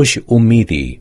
खुश उम्मीदी